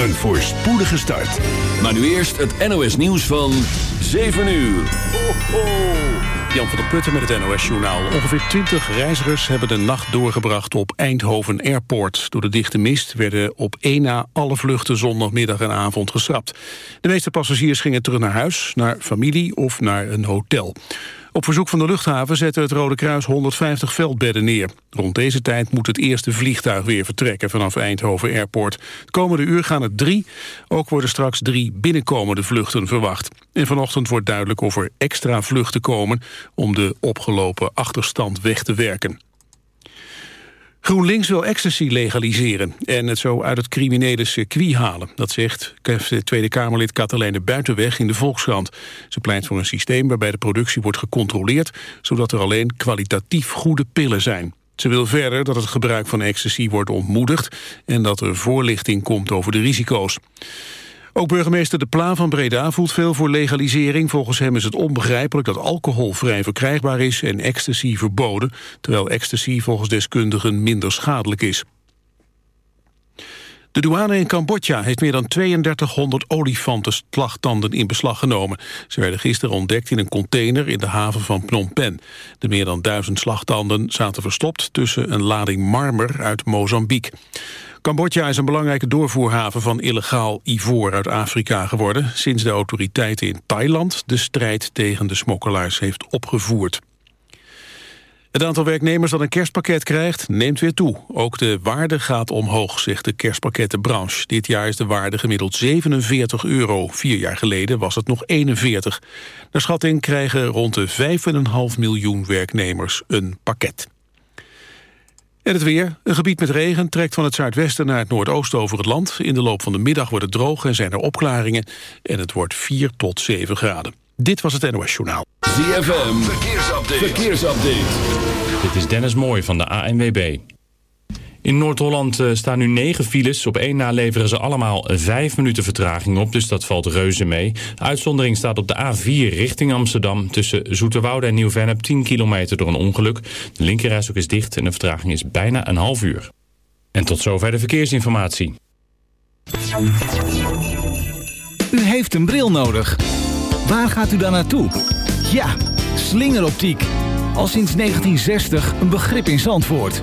Een voorspoedige start. Maar nu eerst het NOS nieuws van 7 uur. Ho, ho. Jan van der Putten met het NOS-journaal. Ongeveer 20 reizigers hebben de nacht doorgebracht op Eindhoven Airport. Door de dichte mist werden op één na alle vluchten zondagmiddag en avond geschrapt. De meeste passagiers gingen terug naar huis, naar familie of naar een hotel. Op verzoek van de luchthaven zette het Rode Kruis 150 veldbedden neer. Rond deze tijd moet het eerste vliegtuig weer vertrekken vanaf Eindhoven Airport. Het komende uur gaan er drie. Ook worden straks drie binnenkomende vluchten verwacht. En vanochtend wordt duidelijk of er extra vluchten komen... om de opgelopen achterstand weg te werken. GroenLinks wil ecstasy legaliseren en het zo uit het criminele circuit halen. Dat zegt Tweede Kamerlid Katelijne Buitenweg in de Volkskrant. Ze pleit voor een systeem waarbij de productie wordt gecontroleerd... zodat er alleen kwalitatief goede pillen zijn. Ze wil verder dat het gebruik van ecstasy wordt ontmoedigd... en dat er voorlichting komt over de risico's. Ook burgemeester De Pla van Breda voelt veel voor legalisering. Volgens hem is het onbegrijpelijk dat alcohol vrij verkrijgbaar is en ecstasy verboden, terwijl ecstasy volgens deskundigen minder schadelijk is. De douane in Cambodja heeft meer dan 3200 olifantenslagtanden in beslag genomen. Ze werden gisteren ontdekt in een container in de haven van Phnom Penh. De meer dan duizend slagtanden zaten verstopt tussen een lading marmer uit Mozambique. Cambodja is een belangrijke doorvoerhaven van illegaal ivoor uit Afrika geworden... sinds de autoriteiten in Thailand de strijd tegen de smokkelaars heeft opgevoerd. Het aantal werknemers dat een kerstpakket krijgt neemt weer toe. Ook de waarde gaat omhoog, zegt de kerstpakkettenbranche. Dit jaar is de waarde gemiddeld 47 euro. Vier jaar geleden was het nog 41. Naar schatting krijgen rond de 5,5 miljoen werknemers een pakket. En het weer. Een gebied met regen trekt van het zuidwesten naar het noordoosten over het land. In de loop van de middag wordt het droog en zijn er opklaringen. En het wordt 4 tot 7 graden. Dit was het NOS Journaal. ZFM, verkeersupdate. verkeersupdate. Dit is Dennis Mooij van de ANWB. In Noord-Holland eh, staan nu negen files. Op één na leveren ze allemaal vijf minuten vertraging op, dus dat valt reuze mee. Uitzondering staat op de A4 richting Amsterdam... tussen Zoeterwoude en Nieuw-Vennep 10 kilometer door een ongeluk. De linkerreis ook is dicht en de vertraging is bijna een half uur. En tot zover de verkeersinformatie. U heeft een bril nodig. Waar gaat u dan naartoe? Ja, slingeroptiek. Al sinds 1960 een begrip in Zandvoort.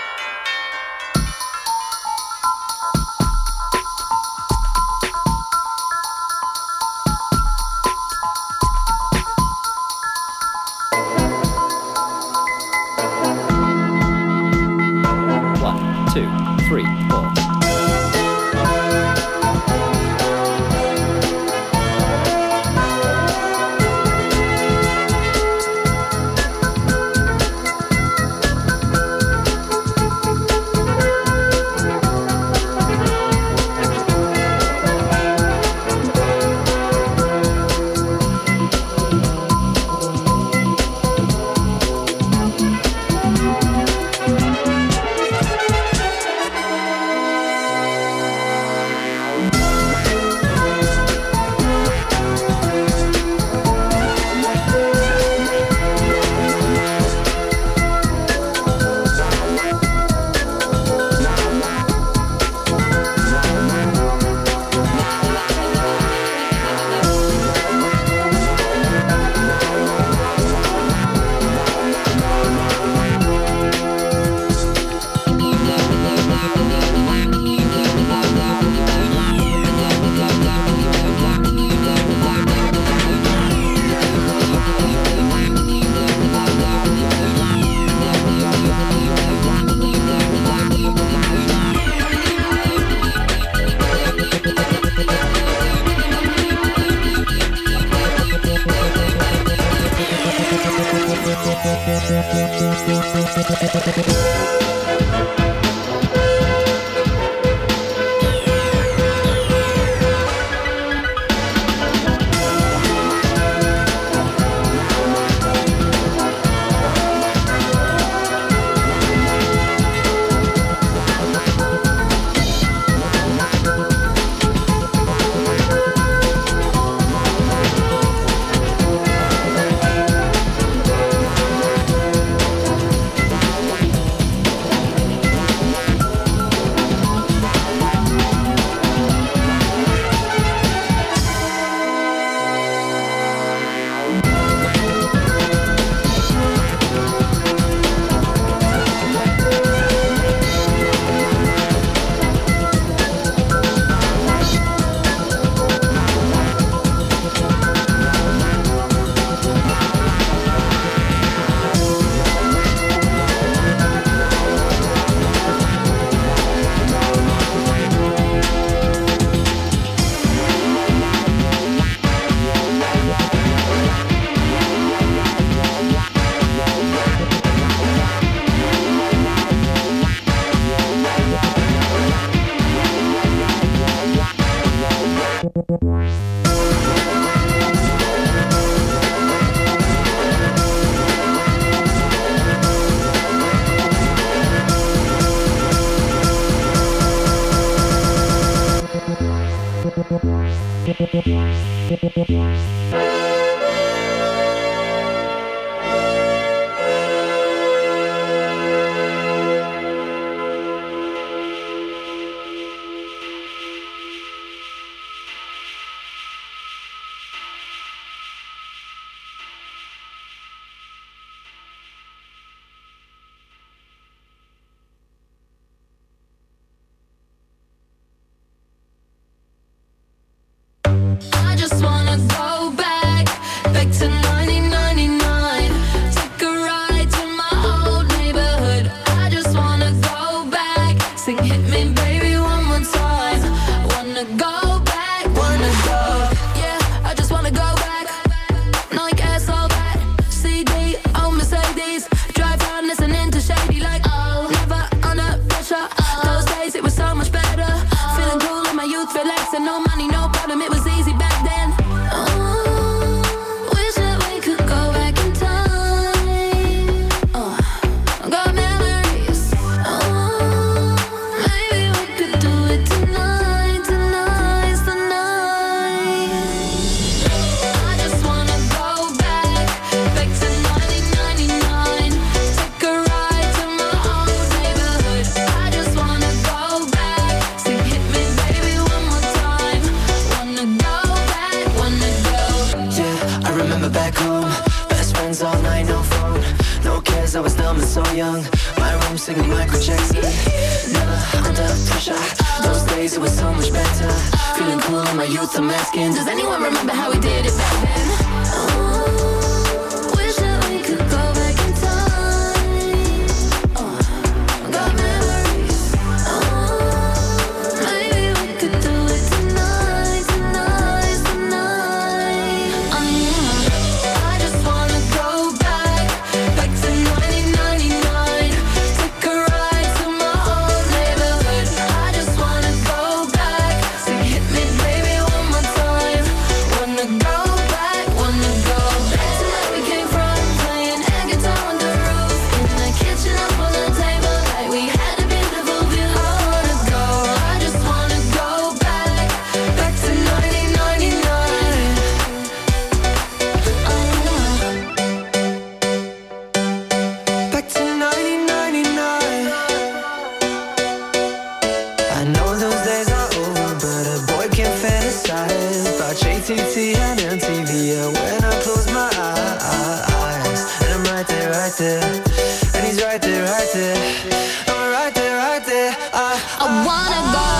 I, wanna go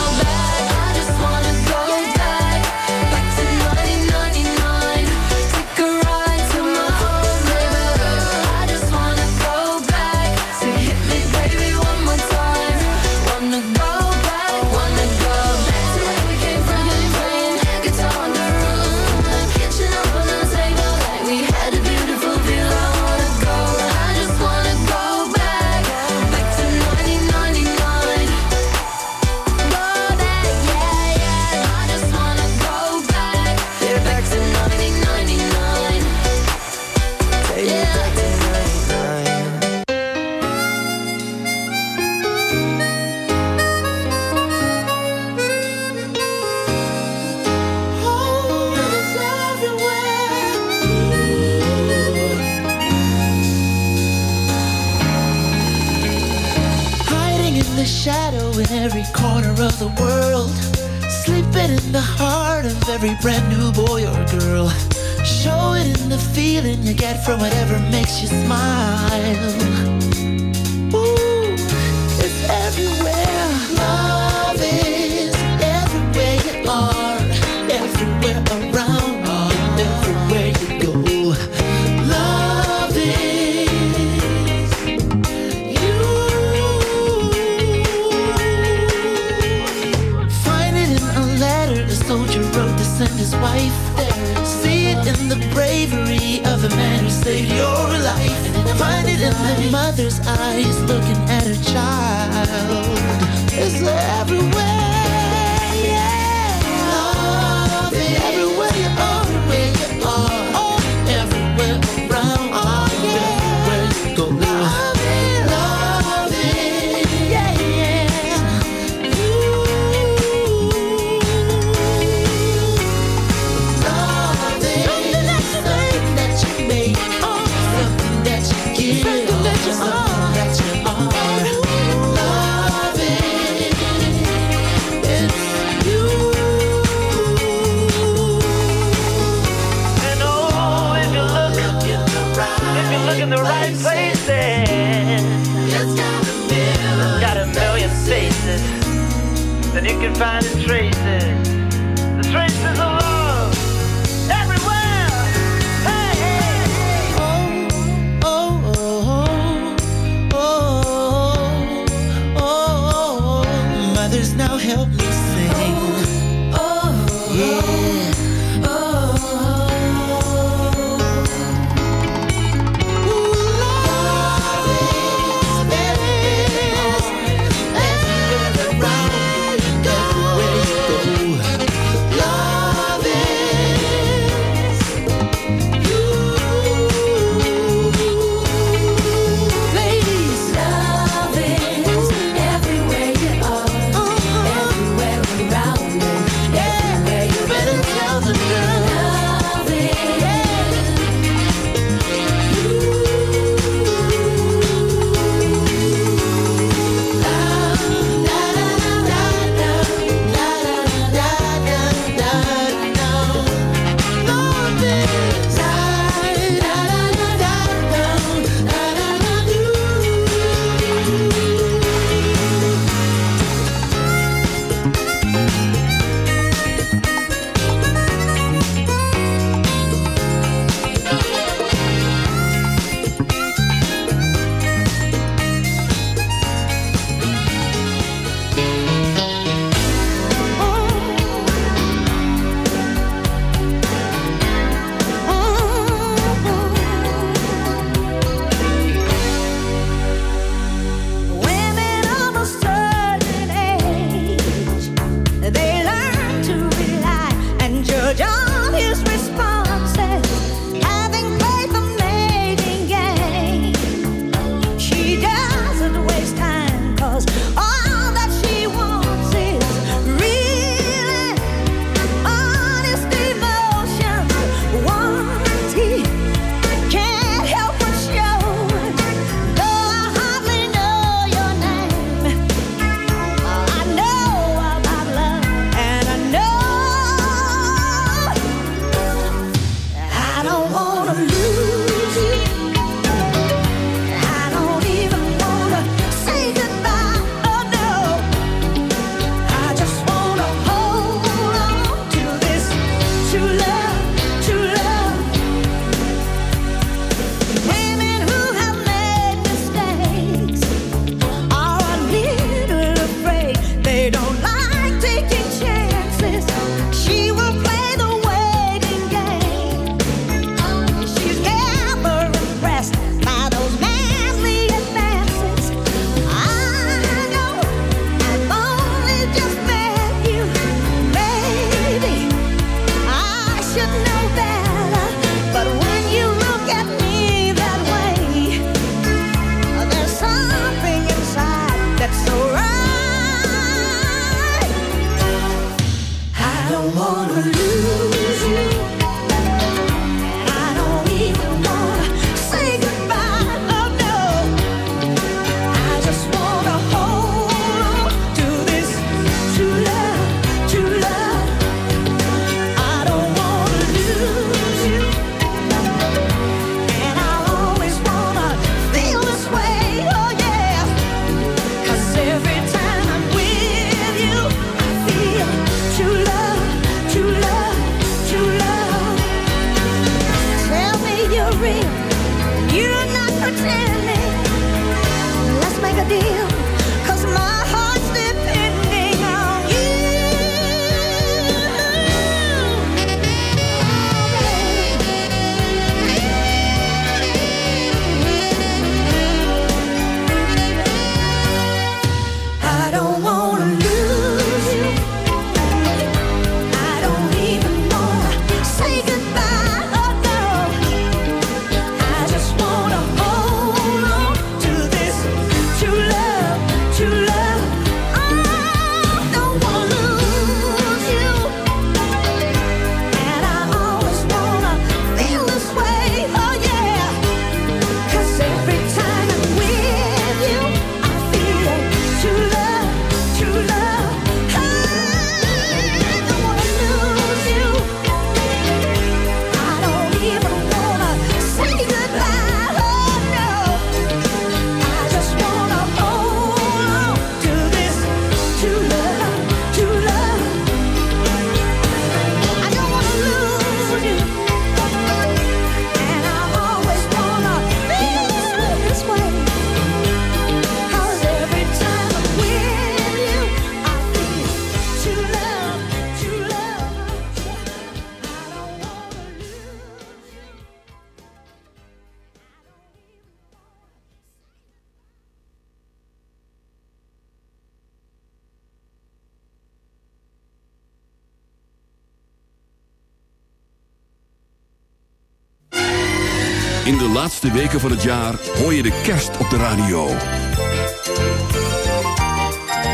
laatste weken van het jaar hoor je de kerst op de radio.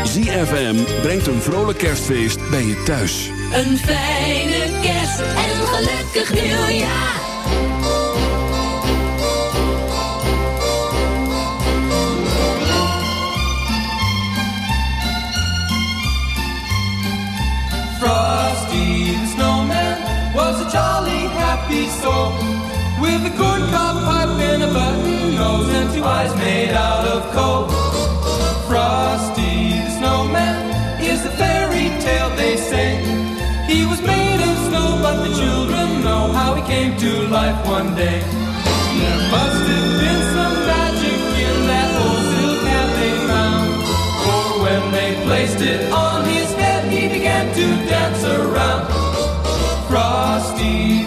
ZFM brengt een vrolijk kerstfeest bij je thuis. Een fijne kerst en een gelukkig nieuwjaar. Frosty the snowman was a jolly happy soul with a corn cob pipe and a button nose and two eyes made out of coal. Frosty the snowman is a fairy tale they say. He was made of snow, but the children know how he came to life one day. There must have been some magic in that old silk hat they found. For when they placed it on his head, he began to dance around. Frosty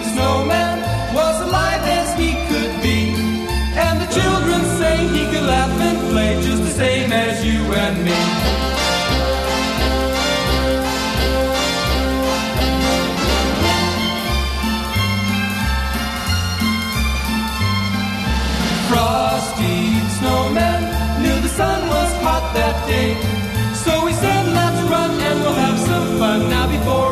Frosty snowman knew the sun was hot that day. So he said, let's run and we'll have some fun now before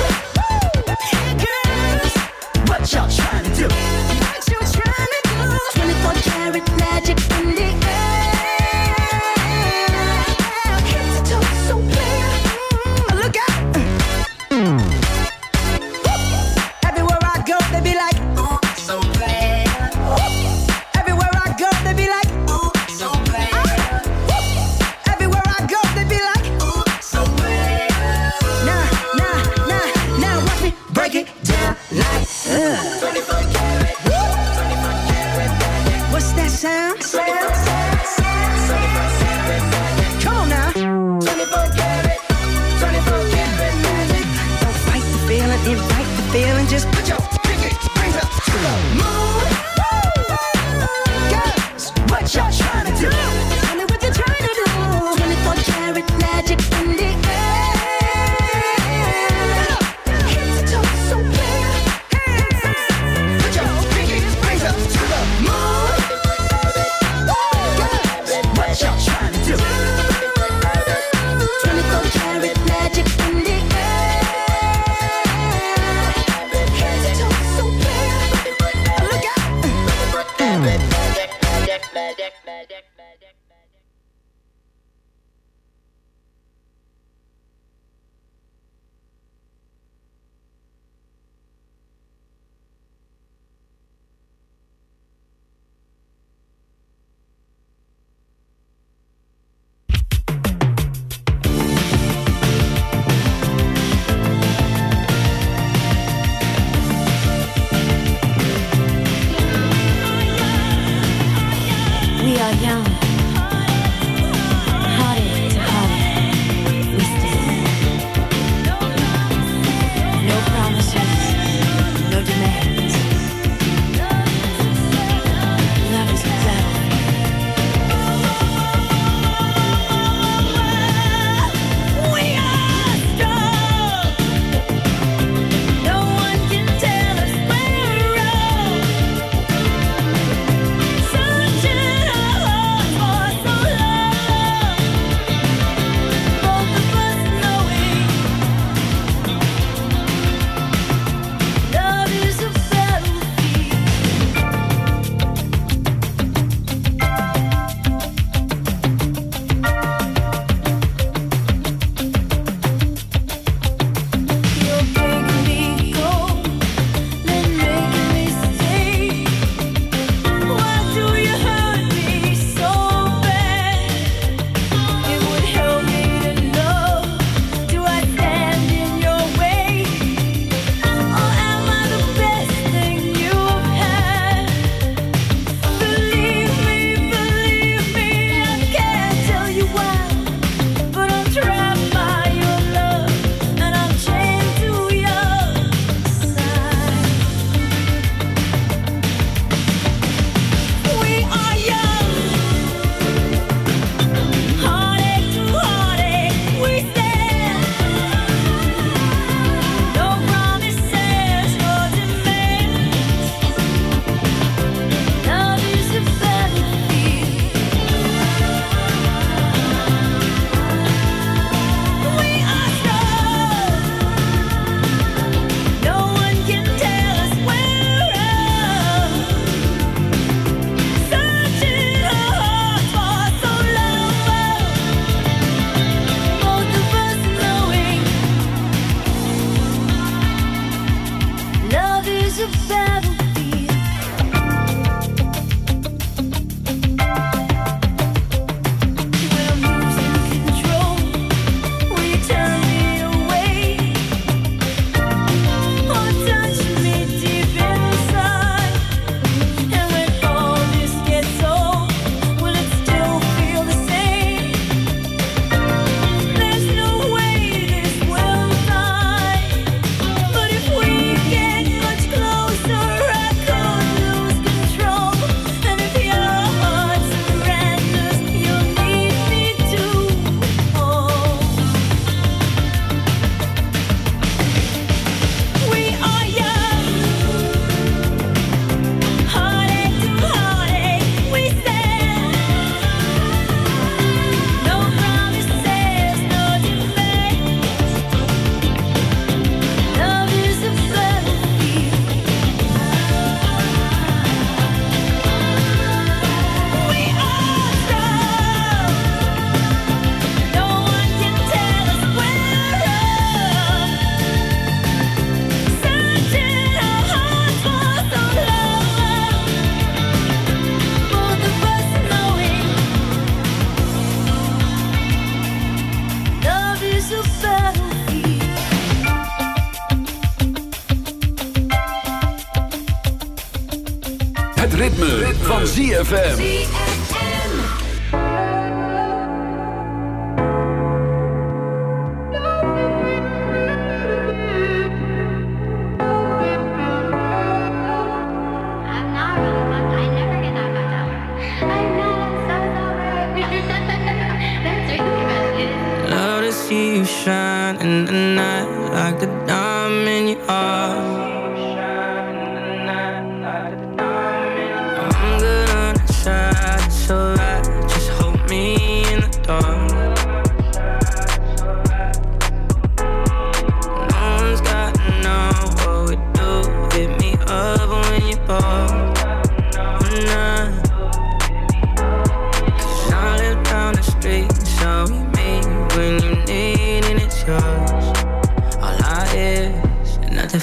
ZFM.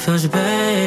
touch, babe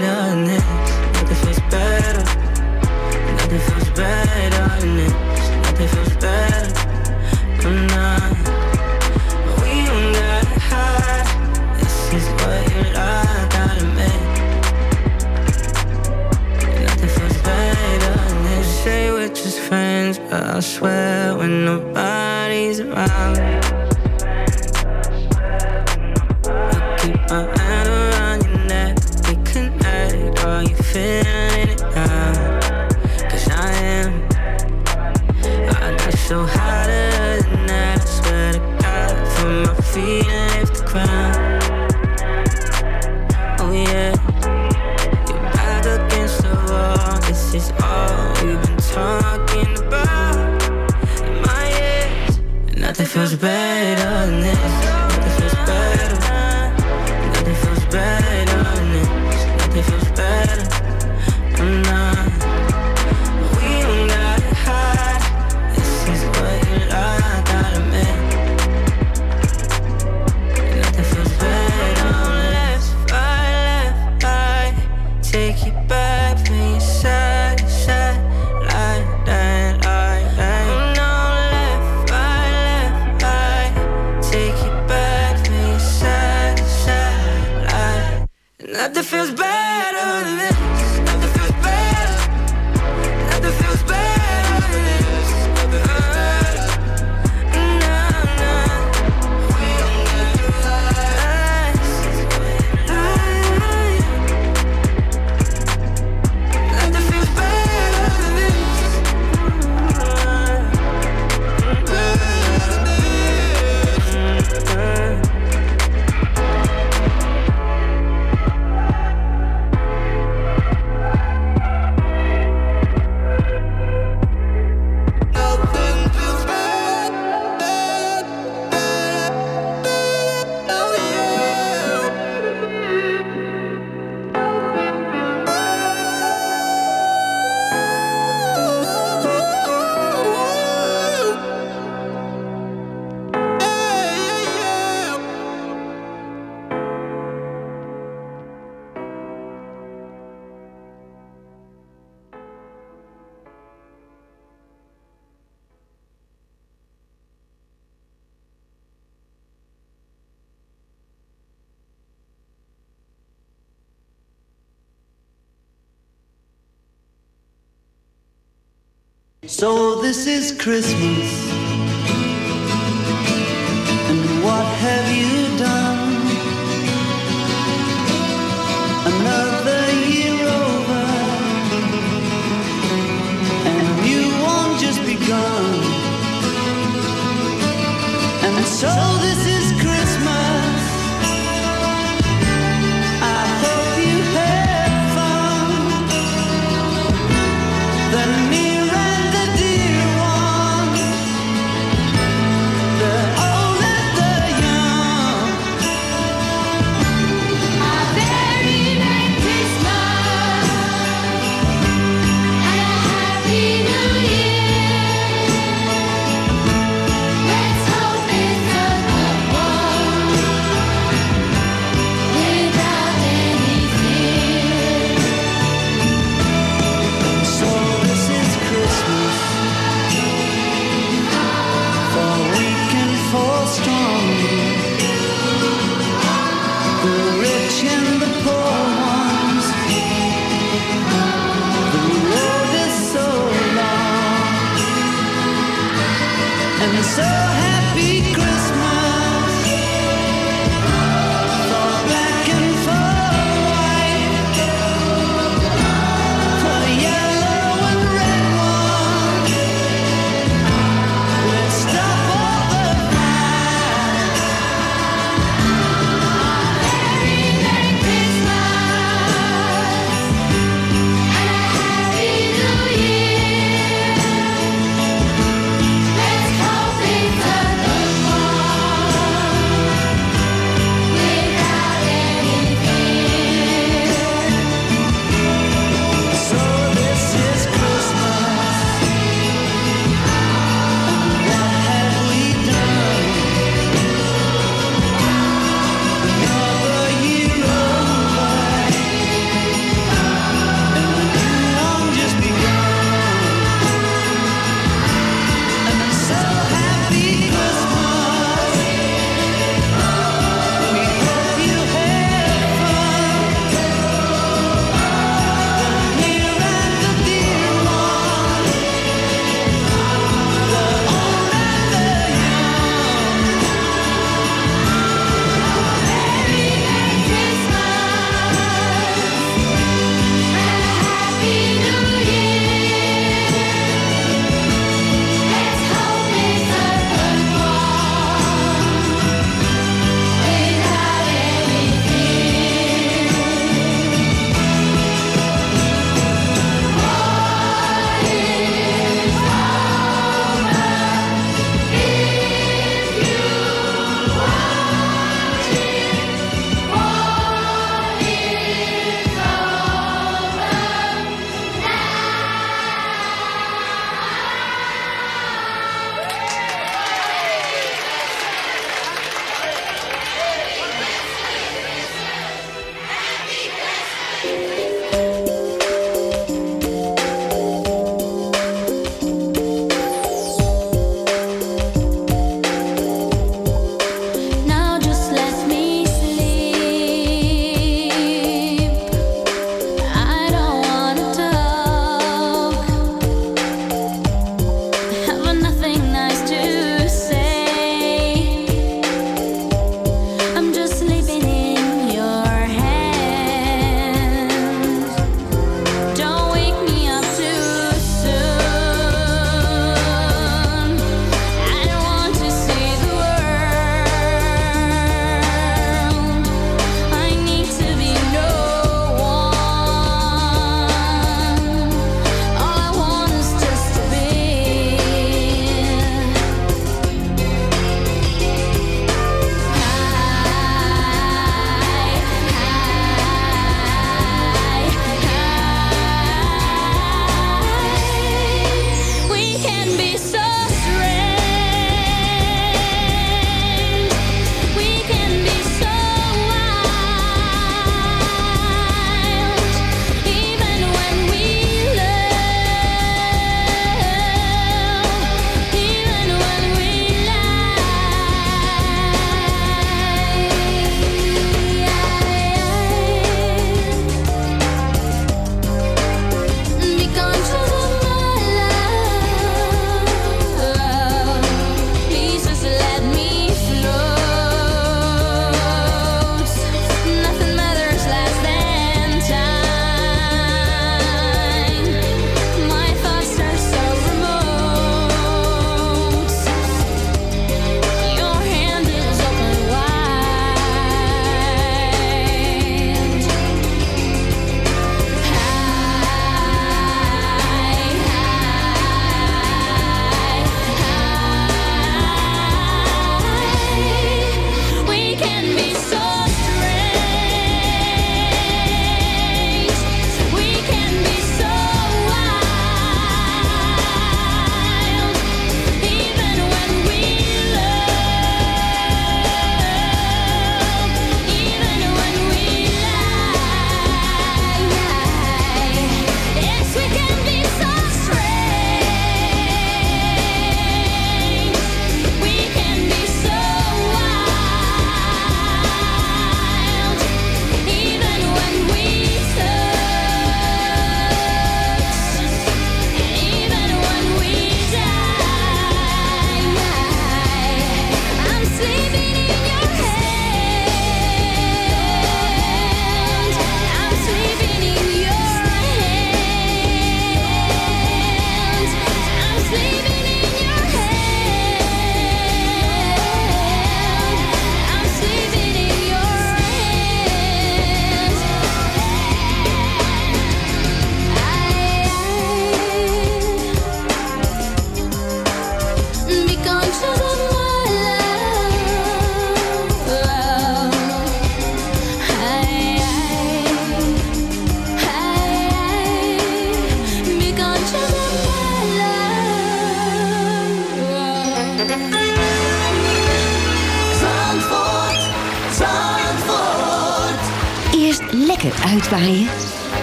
So this is Christmas.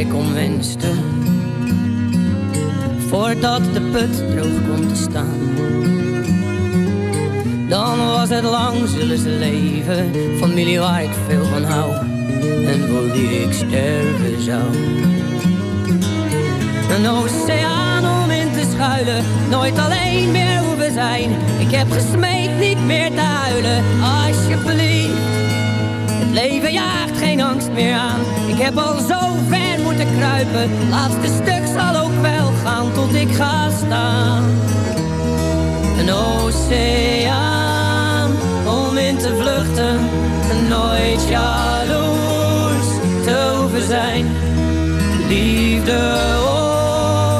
ik om voordat de put droog kwam te staan. Dan was het lang zullen ze leven, familie waar ik veel van hou en voor die ik sterven zou. Een oceaan om in te schuilen, nooit alleen meer hoeven zijn. Ik heb gesmeekt niet meer te huilen, alsjeblieft. Het leven jaagt geen angst meer aan. Ik heb al zo moeten kruipen. Laatste stuk zal ook wel gaan tot ik ga staan. Een oceaan om in te vluchten. Nooit jaloers te hoeven zijn. Liefde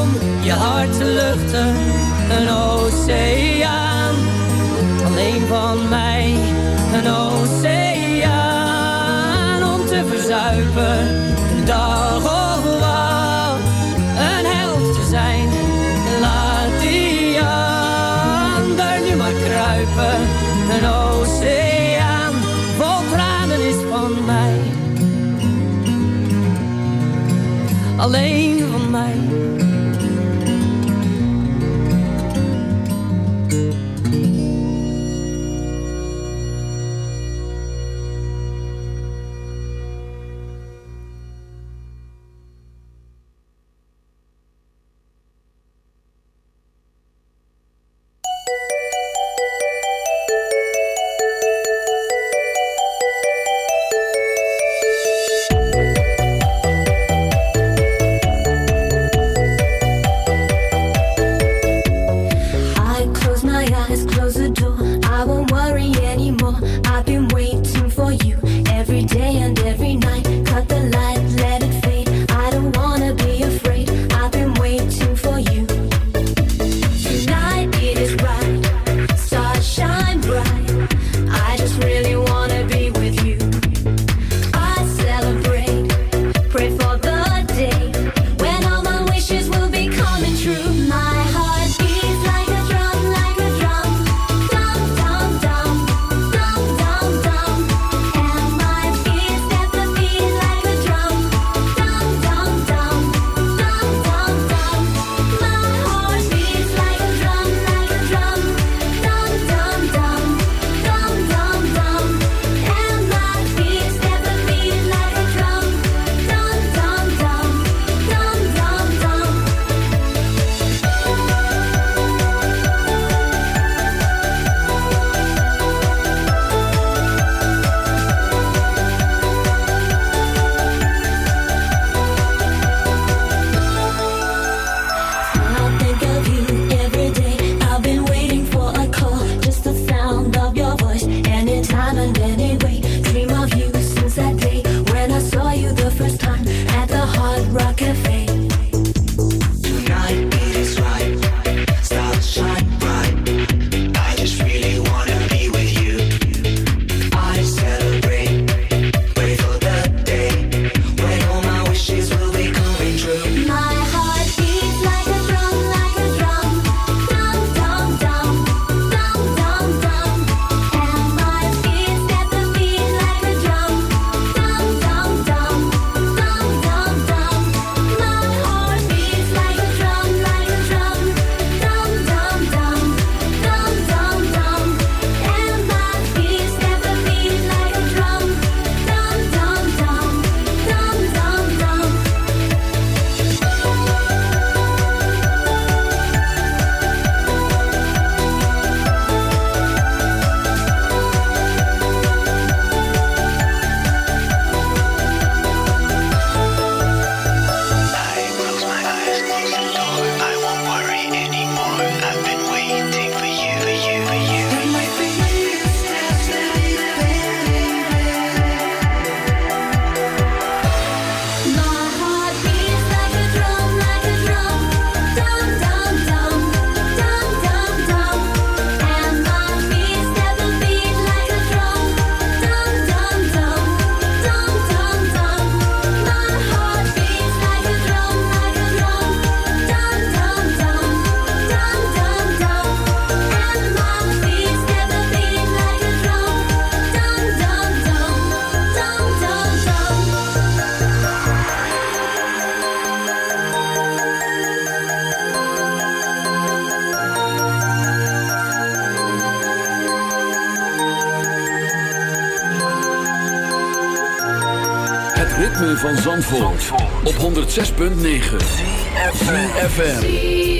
om je hart te luchten. Een oceaan alleen van mij. Een oceaan om te verzuipen. 106.9 FM.